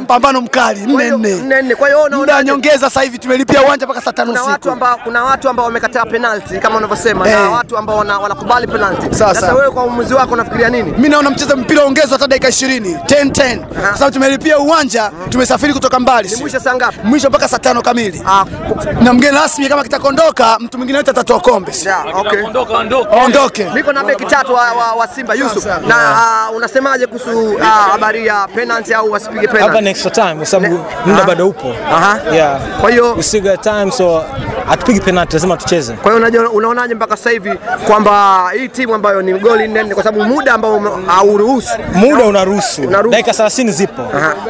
mpambano mkali Kwa hiyo, 4-4. nne nne. Kwa hiyo Muda nyongeza sasa hivi tumelipia uwanja mpaka saa tano Kuna watu usiku. ambao kuna watu ambao wamekataa penalty kama unavyosema na Eh. watu ambao wana- wanakubali penalty. Sasa wewe kwa uamuzi wako unafikiria nini? Mimi naona mchezo mpira ongezwa hata dakika 20, 10 10. Kwa sababu tumelipia uwanja, tumesafiri kutoka mbali. Mwisho saa ngapi? Mwisho mpaka saa tano kamili. Ah, Na mgeni rasmi kama kitakondoka, mtu mwingine yote atatoa kombe. okay. ondoke. Niko na beki tatu wa, wa, wa Simba Yusuf. Na uh, unasemaje kuhusu ah, habari ya penalty au wasipige hapa penalty? ni extra time kwa sababu muda bado upo. Aha. Yeah. Kwa hiyo We still got time so hatupigi penalty lazima tucheze. kwa hiyo unajua- unaonaje mpaka sasa hivi kwamba hii timu ambayo ni goli nne kwa sababu muda ambao hauruhusu. Muda unaruhusu. Dakika 30 zipo.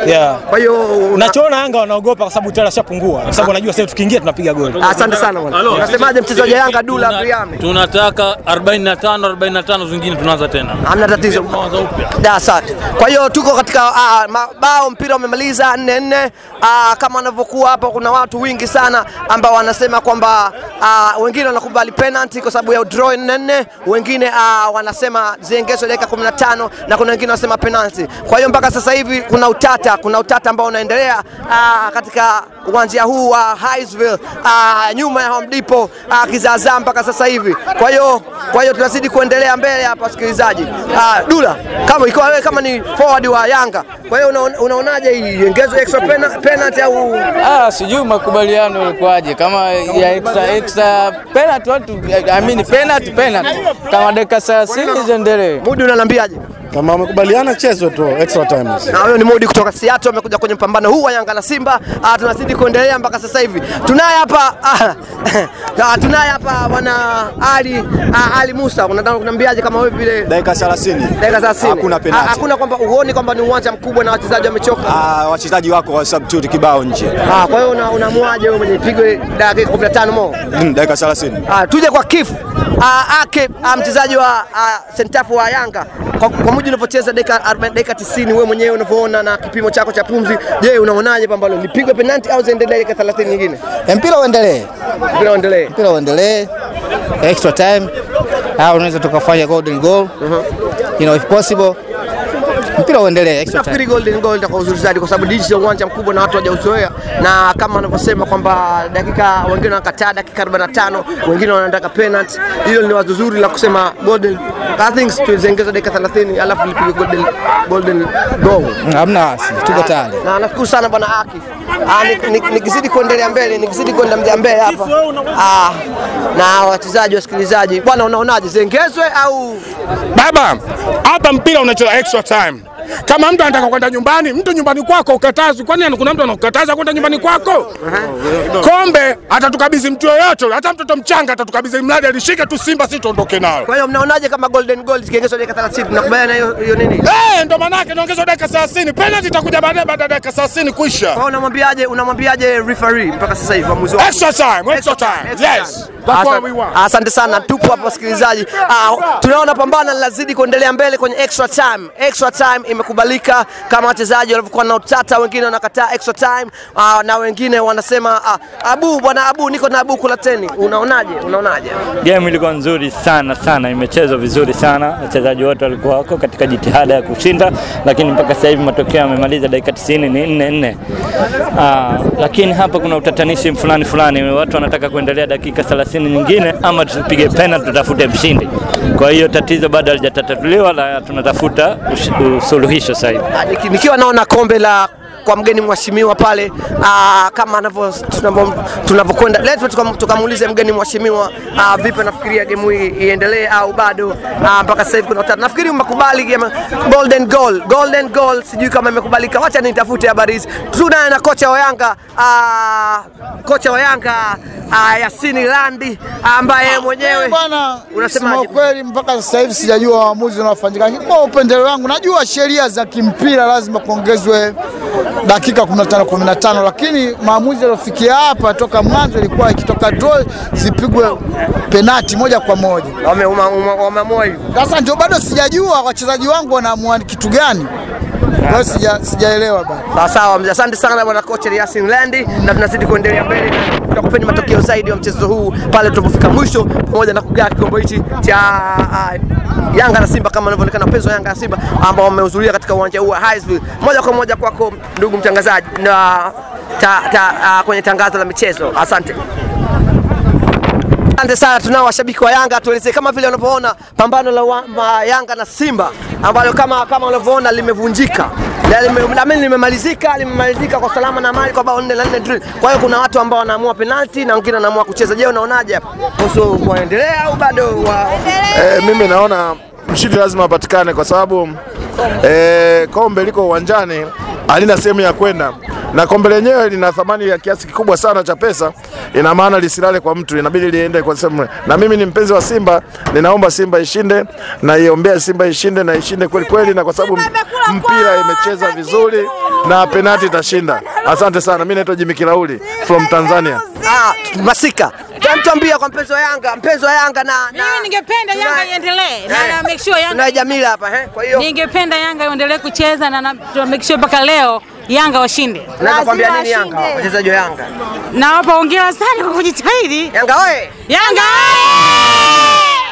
Yeah. Kwa hiyo Unachoona Yanga wanaogopa kwa sababu tayari ashapungua. Kwa sababu wanajua sasa tukiingia tunapiga goli. asante sana bwana. Unasemaje mchezaji wa Yanga Dula Briame? tunataka 45 45 zingine tunaanza tena Hamna tatizo. tunaanza upya Da, asante. Kwa hiyo tuko katika uh, mabao, mpira umemaliza nne nne. Uh, kama wanavyokuwa hapa, kuna watu wingi sana ambao wanasema kwamba uh, wengine wanakubali penalty kwa sababu ya draw nne wengine uh, wanasema ziengezwe dakika 15 na kuna wengine wanasema penalty. Kwa hiyo mpaka sasa hivi kuna utata, kuna utata ambao unaendelea uh, katika uwanja huu wa uh, Highsville uh, nyuma ya Home Depot uh, kizaazaa mpaka sasa hivi. Kwa hiyo kwa hiyo tunazidi kuendelea mbele hapa, wasikilizaji. Uh, Dula, kama ikiwa wewe kama ni forward wa Yanga, kwa hiyo unaonaje una hii iongezwe extra penalty au Ah, sijui makubaliano yalikuwaje kama ya extra extra penalty I mean penalty penalty kama dakika 30 ziendelee. Mudi unaniambiaje? Kama wamekubaliana chezo tu extra times. Na huyo ni Mudi kutoka Seattle amekuja kwenye mpambano huu wa Yanga na Simba. Ah, tunazidi kuendelea mpaka sasa hivi. Tunaye hapa ah, ah, tunaye hapa bwana Ali ah, Ali Musa. Unataka kuniambiaje kama wewe vile Dakika 30. dakika 30? Hakuna penalty. Hakuna kwamba uone kwamba ni uwanja mkubwa na wachezaji wamechoka. Ah, wachezaji wako wa substitute kibao nje. Ah, kwa hiyo una- unamwaje wewe mwenye pigwe dakika 15 mo? Mm, dakika 30. Ah, tuje kwa Kifu ah, Ake ah, mchezaji wa ah, sentafu wa Yanga kwa, kwa mujibu unavyocheza dakika 40 dakika 90 wewe mwenyewe unavyoona na kipimo chako cha pumzi, je, unaonaje pambano lipigwe penalti au ziendelee dakika 30 nyingine? mpira uendelee, Mpira uendelee. mpira uendelee, extra time au unaweza tukafanya golden goal, you know if possible, mpira uendelee extra time. Nafikiri golden goal itakuwa uzuri zaidi kwa sababu digital uwanja mkubwa na watu hawajauzoea, na kama wanavyosema kwamba dakika wengine wanakataa dakika 45, wengine wanataka penalty. Hilo ni wazo zuri la kusema golden I think tuziongeze dakika 30 alafu lipigwe golden golden goal. Hamna wasi, tuko tayari. Na nashukuru sana bwana Akif. Ah, ni- ni- nikizidi kuendelea mbele, nikizidi kwenda mja mbele hapa. Ah, na wachezaji wasikilizaji, bwana unaonaje ziongezwe au Baba, hapa mpira unacheza extra time. Kama mtu anataka kwenda nyumbani, mtu nyumbani kwako ukatazwi. Kwani kuna mtu anakukataza kwenda nyumbani kwako? Kombe atatukabidhi mtu yoyote, hata mtoto mchanga atatukabidhi, mradi alishike tu Simba, si tuondoke nayo. kwa hiyo mnaonaje kama golden goal zikiongezwa dakika 30 tunakubaliana na hiyo hiyo nini? Eh, ndo maana yake naongezwa dakika 30. Penalty itakuja baadaye baada ya dakika 30 kuisha. Kwa hiyo unamwambiaje unamwambiaje referee mpaka sasa hivi mwamuzi wako? Extra time, extra time. Yes. Asante sana, tupo hapa wasikilizaji. Ah, tunaona pambano linazidi kuendelea mbele kwenye extra time. Extra time imekubalika kama wachezaji walivyokuwa na utata, wengine wanakataa extra time uh, na wengine wanasema uh, Abu bwana Abu, niko na Abu Kulateni, unaonaje? Unaonaje? Game ilikuwa nzuri sana sana, imechezwa vizuri sana, wachezaji wote walikuwa wako katika jitihada ya kushinda, lakini mpaka sasa hivi matokeo yamemaliza dakika 90 ni 4 4. Uh, lakini hapa kuna utatanishi fulani fulani, watu wanataka kuendelea dakika 30 nyingine, ama tupige penalty tutafute mshindi. Kwa hiyo tatizo bado halijatatuliwa, na tunatafuta ush- usuluhisho sasa hivi. Ah, nikiwa naona kombe la kwa mgeni mheshimiwa pale aa, kama anavyo tunavyo- tunavyokwenda leo tukamuulize mgeni mheshimiwa vipi anafikiria game hii iendelee au bado mpaka sasa hivi kuna utata. Nafikiri umekubali golden goal, golden goal, sijui kama imekubalika. Wacha nitafute habari hizi. Tunaye na kocha wa Yanga kocha wa Yanga Yasini Landi ambaye mwenyewe Bwana, unasema kweli mpaka sasa hivi sijajua waamuzi wanafanyika. lakini kwa upendeleo wangu najua sheria za kimpira lazima kuongezwe dakika 15 15, lakini maamuzi yaliofikia hapa toka mwanzo ilikuwa ikitoka draw zipigwe penati moja kwa moja. wameamua hivyo. Sasa ndio bado sijajua wachezaji wangu wanaamua kitu gani. Kwa hiyo sija sijaelewa bado. Sawa sawa. Asante sana bwana kocha Yasin Landi, na tunazidi kuendelea mbele tutakupeni matokeo zaidi ya mchezo huu pale tunapofika mwisho, pamoja na kugaa kikombe hichi cha uh, Yanga na Simba kama inavyoonekana, wapenzi wa Yanga na Simba ambao wamehudhuria katika uwanja huu wa Highsville. Moja kwa moja kwako ndugu mtangazaji na ta, ta, uh, kwenye tangazo la michezo. Asante. Asante sana, tunao washabiki wa Yanga, tuelezee kama vile unavyoona pambano la wa, Yanga na Simba ambalo kama kama unavyoona limevunjika lime- limemalizika limemalizika kwa salama na mali kwa bao nne na nne drill. Kwa hiyo kuna watu ambao wanaamua penalti na wengine wanaamua kucheza. Je, unaonaje hapa kuhusu kuendelea au bado wa... E, mimi naona mshindi lazima apatikane kwa sababu eh, kombe liko uwanjani halina sehemu ya kwenda na kombe lenyewe lina thamani ya kiasi kikubwa sana cha pesa, ina maana lisilale kwa mtu, inabidi liende kwa sehemu. Na mimi ni mpenzi wa Simba, ninaomba Simba ishinde, naiombea Simba ishinde na ishinde kweli kweli, na kwa sababu mpira imecheza vizuri na penati itashinda. Asante sana, mimi naitwa Jimmy Kilauli from Tanzania. Ah, Masika. Tuambia kwa mpenzi wa Yanga, mpenzi wa Yanga na, na Mimi ningependa Yanga iendelee na Eh, na make sure Yanga na Jamila hapa eh. Kwa hiyo ningependa Yanga iendelee kucheza na na make sure mpaka leo Yanga washinde. naweza kuambia nini Yanga, wachezaji wa Yanga? Nawapa hongera sana kwa kujitahidi. Yanga oye! Yanga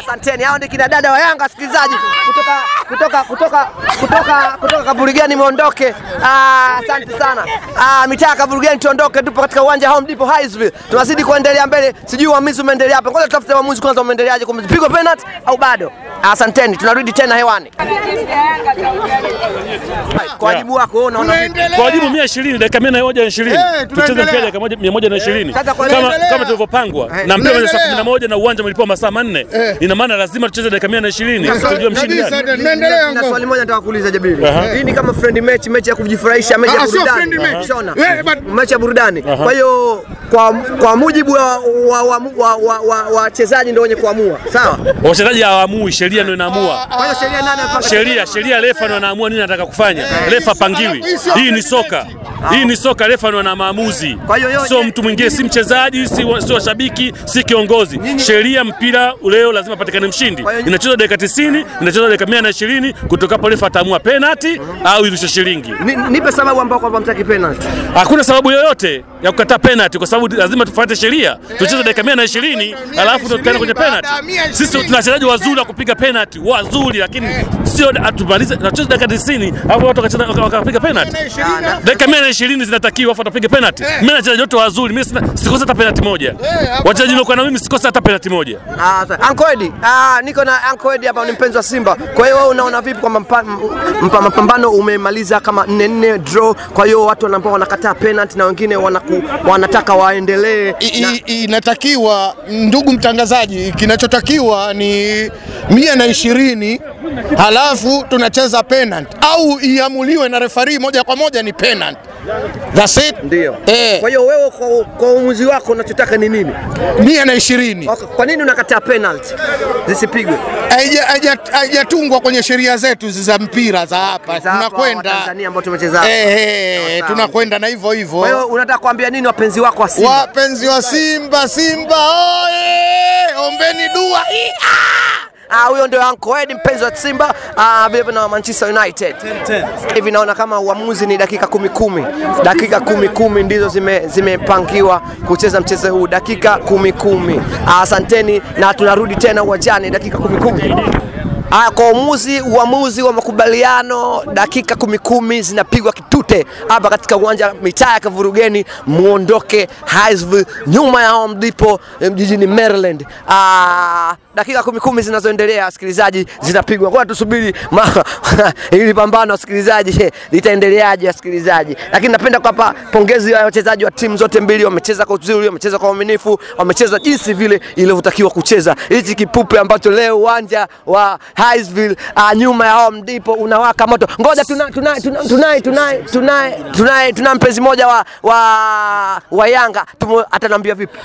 Asanteni, hao ndio kina dada wa Yanga, wasikilizaji kutoka kutoka kutoka kutoka kutoka Kaburugani muondoke. Ah, asante sana. Ah, mitaa ya Kaburugani tuondoke, tupo katika uwanja Home Depot Highsville. Tunazidi kuendelea mbele. Sijui uamuzi umeendelea hapa. Ngoja tutafute uamuzi kwanza umeendeleaje, kumpiga penalty au bado? Asanteni, tunarudi tena hewani. Kwa wajibu wako wewe unaona vipi? Kwa wajibu 120 dakika 120 Eh, tucheze tunaendelea. mpira dakika moja- 120 Sasa kwa kama kama tulivyopangwa Eh, na mpira ni saa 11 na uwanja mlipo masaa manne, ina maana lazima tucheze dakika 120 tujue mshindi nani. Na swali moja nataka kuuliza Jabiri. Hii ni kama friend match, mechi ya kujifurahisha, mechi ya Ah, burudani. Unaona? Eh, Mechi ya burudani. Kwa hiyo kwa kwa mujibu wa wa wa wa- wa- wa- wachezaji ndio wenye kuamua. Sawa? Wachezaji hawaamui, sheria ndio inaamua. Kwa hiyo sheria nani anapanga? Sheria, sheria refa ndio anaamua nini anataka kufanya. Refa pangiwi. Hii ni soka. Hii ni soka, refa ndio ana maamuzi. Sio mtu mwingine, si mchezaji, si wa- si washabiki, si kiongozi. Sheria mpira leo lazima patikane mshindi. Inachezwa dakika 90, inachezwa dakika 120, kutoka hapo refa ataamua penalty au irushe shilingi. Nipe sababu ambayo kwamba mtaki penalty. Hakuna sababu yoyote ya kukata penalty kwa sababu lazima tufuate sheria. Tucheze dakika 120 alafu ndo tukaenda kwenye penalty. Sisi tuna wachezaji wazuri wa kupiga penalty, wazuri lakini sio atumalize tunacheza dakika 90 alafu watu wakacheza wakapiga penalty. Dakika 120 zinatakiwa alafu watapiga penalty. Mimi na wachezaji wote wazuri, mimi sikosa hata penalty moja. Wachezaji niliokuwa na mimi sikosa hata penalty moja. Ah. Uncle Eddie, ah, niko na Uncle Eddie hapa ni mpenzi wa Simba. Kwa hiyo wewe unaona vipi kwamba mapambano umemaliza kama 4-4 draw, kwa hiyo watu ambao wanakataa penalty na wengine wanaku, wanataka waendelee inatakiwa ndugu mtangazaji, kinachotakiwa ni mia na ishirini halafu tunacheza penalty au iamuliwe na refari moja kwa moja ni penalty. That's it. Ndio. Eh. Kwa hiyo wewe kwa, kwa uamuzi wako unachotaka ni nini? mia na ishirini Okay, Kwa nini unakataa penalty zisipigwe? Haija- haija- haijatungwa kwenye sheria zetu za mpira za hapa, tunakwenda Tanzania ambao tumecheza eh, eh, tunakwenda na hivyo hivyo. Kwa hiyo unataka kuambia nini wapenzi wako wa Simba? Wapenzi wa Simba, Simba oye! Ombeni dua hii. Ah, huyo ndio Uncle Ed mpenzi wa Simba ah, vile vile na Manchester United. Hivi naona kama uamuzi ni dakika kumi kumi, dakika kumi kumi ndizo zime- zimepangiwa kucheza mchezo huu, dakika kumi kumi. Ah, Asanteni na tunarudi tena uwanjani dakika kumi kumi. Aya, kwa uamuzi uamuzi wa makubaliano, dakika kumi kumi zinapigwa kitute hapa katika uwanja mitaa ya Kavurugeni, muondoke Highsville, nyuma ya Home Depot eh, jijini Maryland. Ah, dakika kumi kumi zinazoendelea wasikilizaji, zinapigwa. Ngoja tusubiri ili pambano wasikilizaji litaendeleaje wasikilizaji, lakini napenda kuwapa pongezi ya wachezaji wa timu zote mbili, wamecheza kwa uzuri, wamecheza kwa uaminifu, wamecheza jinsi vile ilivyotakiwa kucheza. Hichi kipupe ambacho leo uwanja wa Highsville uh, nyuma ya Home Depot unawaka moto. Ngoja tuna mpenzi mmoja wa wa, wa Yanga atanambia vipi?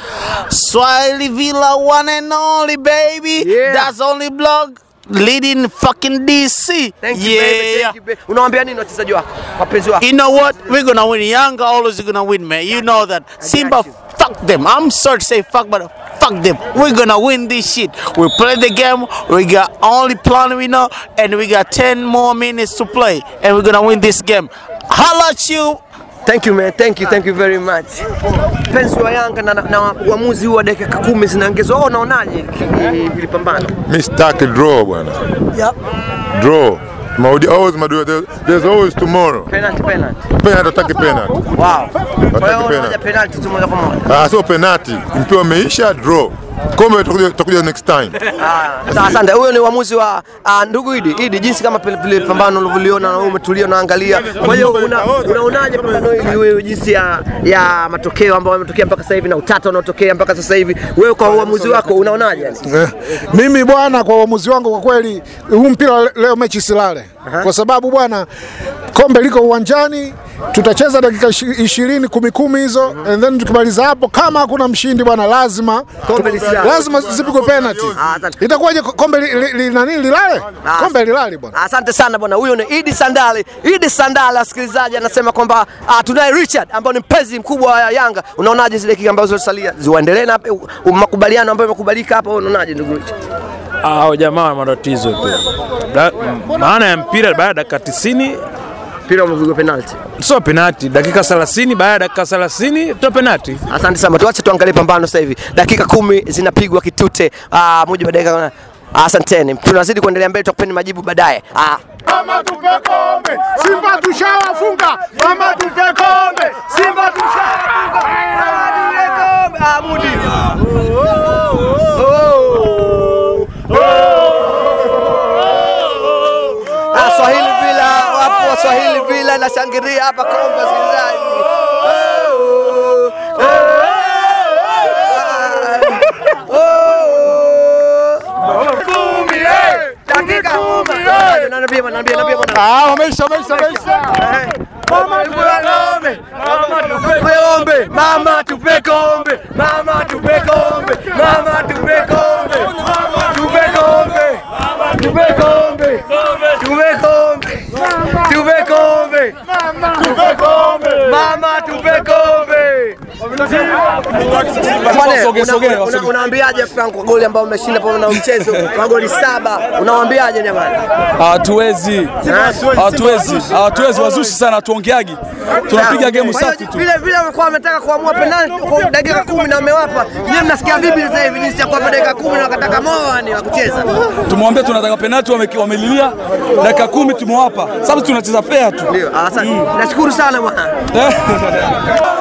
Swahili Villa one and only baby. That's only blog leading fucking DC. Thank you, baby. Thank you, baby. Unawaambia nini wachezaji wako? Wapenzi wako? You know what? We're gonna win. Yanga always gonna win, man. You know that. Simba, fuck them. I'm sorry to say fuck, but fuck fuck them. We're gonna win this shit. We play the game. We got only plan we know, and we got 10 more minutes to play, and we're gonna win this game. Holla at you. Thank you man, thank you, thank you very much. Mpenzi wa Yanga na, na uamuzi huu wa dakika kumi zinaongezwa, wewe unaonaje hili- pambano? Mimi sitaki draw bwana. Yep. Draw. Maudi always madu there- there's always tomorrow. Penalty, penalty. Penalty ataki penalty. Wow. Ataki penalty. penalty tu moja kwa moja? Ah, sio penalty. Mpira umeisha draw. Kombe tutakuja next time. Ah, asante. Huyo ni uamuzi wa uh, ndugu Idi. Idi, jinsi kama vile pambano ulivyoliona na umetulia naangalia. Kwa hiyo una- unaonaje pambano hili wewe jinsi ya, ya matokeo ambayo yametokea mpaka sasa hivi na utata unaotokea mpaka sasa hivi, wewe kwa uamuzi wako unaonaje? yani? Eh, mimi bwana, kwa uamuzi wangu, kwa kweli huu mpira leo mechi silale, kwa sababu bwana, kombe liko uwanjani, tutacheza dakika ishirini kumi kumi hizo, and then tukimaliza hapo, kama hakuna mshindi bwana, lazima Kombe lazima zipigwe penalty. Itakuwaje kombe nani lilale? Kombe lilale bwana. Asante sana bwana, huyo ni Idi Sandali. Idi Sandali, asikilizaji, anasema kwamba ah, tunaye Richard ambaye ni mpenzi mkubwa wa Yanga. Unaonaje zile dakika ambazo zilisalia ziendelee na makubaliano ambayo yamekubalika hapa? Unaonaje ndugu Richard? Hao jamaa wana matatizo tu. Maana ya mpira baada ya dakika 90 mpira umepigwa penalty. Sio penalty, dakika 30 baada ya dakika 30 to penalty. Asante sana, tuache tuangalie pambano sasa hivi. Dakika kumi zinapigwa kitute, ah, moja baada ya dakika. Asanteni, tunazidi kuendelea mbele, tutakupeni majibu baadaye. Ah. Mama tupe kombe, Simba tushawafunga. Mama tupe kombe, Simba tushawafunga. Amudi. Ah, Swahili bila na shangiria hapa Kombo zilizaji. Mama tupe kombe, mama tupe kombe, mama tupe kombe. Unaambiaje Franco kwa goli ambao umeshinda pamoja na mchezo magoli saba, unawaambiaje jamani? Hatuwezi, hatuwezi, hatuwezi, wazushi sana, tuongeagi, tunapiga game Kwa safi tu. Vile vile walikuwa wametaka kuamua penalti kwa dakika kumi na amewapa. Nyinyi mnasikia vipi sasa hivi jinsi ya kuwapa dakika kumi na wakataka moa ni wa kucheza? Tumwambia tunataka penalti, wamelilia dakika kumi, tumewapa sababu tunacheza fair tu. Ndio, asante. Nashukuru sana bwana.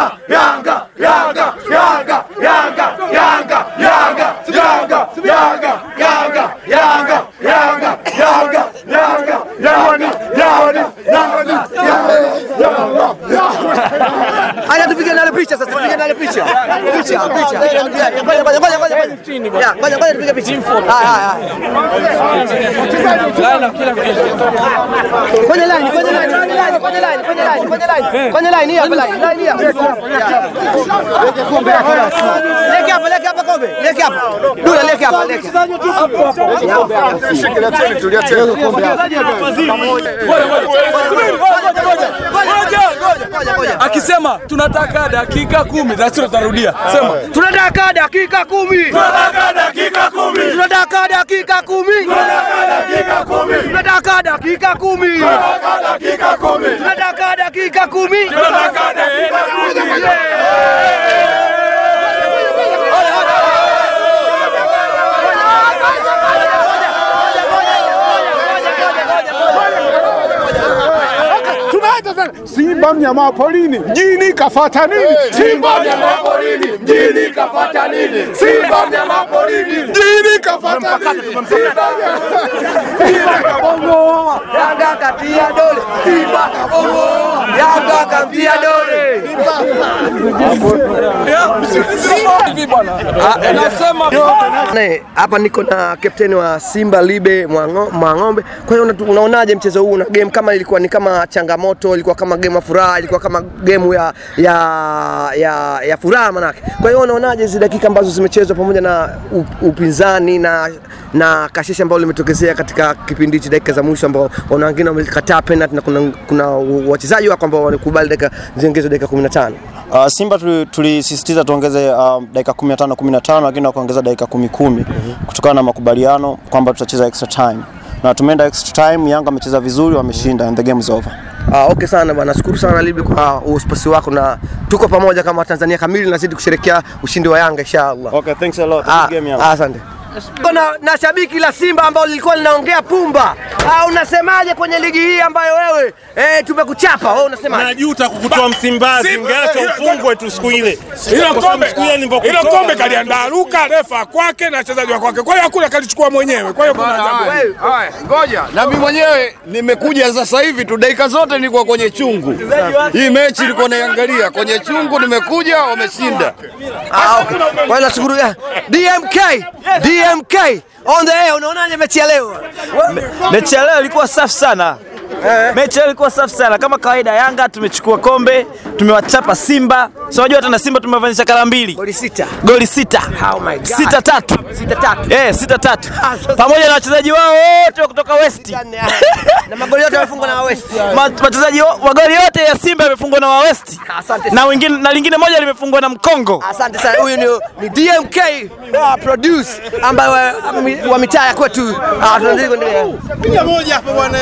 가면 tupige picha. Picha, picha. Ngoja ngoja ngoja ngoja ngoja. Ngoja ngoja tupige picha. Haya haya. Kwenye line, kwenye line, kwenye line, kwenye line, kwenye line, kwenye line. Kwenye line hii hapa line, Leke hapa. Leke hapa, leke hapa kombe. Leke hapa. Dula leke hapa, leke. Akisema tunataka dakika dakika kumi na sisi tutarudia. Ah. Sema tunataka dakika kumi, tunataka dakika kumi, tunataka dakika kumi, tunataka dakika kumi, tunataka dakika kumi, tunataka dakika kumi, tunataka dakika kumi, tunataka dakika kumi. Simba mnyama porini mjini kafata nini? Simba mnyama porini mjini kafata nini? Simba mnyama porini kabongo Yanga katia dole, bongo Yanga katia dole. Hapa niko na kapteni wa Simba Libe Mwango- Mwang'ombe. Kwa hiyo unaonaje mchezo huu na game kama ilikuwa ni kama changamoto, ilikuwa kama game ya furaha, ilikuwa kama game ya ya ya, ya furaha manake. Kwa hiyo unaonaje hizi dakika ambazo zimechezwa pamoja na upinzani na na kasisi ambao limetokezea katika kipindi hichi dakika za mwisho ambao wana wengine wamekataa penalty na kuna, kuna wachezaji wako ambao walikubali dakika ziongezwe dakika 15. Uh, Simba tuli- tulisisitiza tuongeze uh, dakika 15 15 lakini wakaongeza dakika 10 10 mm -hmm. kutokana na makubaliano kwamba tutacheza extra time na tumeenda extra time. Yanga amecheza vizuri, wameshinda and the game is over. Ah, okay sana bwana, nashukuru sana Libi kwa uspasi wako na tuko pamoja kama Tanzania kamili, nazidi kusherekea ushindi wa Yanga inshallah. Okay, thanks a lot. Ah, Game Yanga. ah, asante. Na, na shabiki la Simba ambao lilikuwa linaongea pumba. Ah, unasemaje kwenye ligi hii ambayo wewe eh, tumekuchapa wewe unasemaje? Najuta kukutoa Msimbazi, Simba- ungeacha ufungwe tu siku ile. Hilo kombe siku ile hilo nilivyokutoa- kombe kaliandaa Luka, refa kwake na wachezaji wake. kwake, kwa hiyo hakuna kalichukua mwenyewe. Kwa hiyo kuna jambo Haya, ngoja na mimi mwenyewe nimekuja sasa hivi tu, dakika zote nilikuwa kwenye chungu. Hii mechi nilikuwa naiangalia kwenye chungu, nimekuja wameshinda. Ah, okay. Kwa hiyo nashukuru ya DMK, DMK on the air, unaonaje mechi ya leo? Mechi ya leo ilikuwa safi sana. Mechi ya leo ilikuwa safi sana. Kama kawaida, Yanga tumechukua kombe, tumewachapa Simba. So unajua tena Simba tumewafanyisha kala mbili. Goli sita. Goli sita. Oh my God. Sita tatu. Sita tatu. Eh, sita tatu. Pamoja na wachezaji wao wote wa kutoka West. Na magoli yote yamefungwa na West. Wachezaji magoli yote ya Simba yamefungwa na wa West. Asante Na wengine na lingine moja limefungwa na Mkongo. Asante sana. Huyu ni, ni DMK uh, produce ambaye wa, wa mitaa ya kwetu. Ah, tunazidi kuendelea. Piga moja hapo bwana.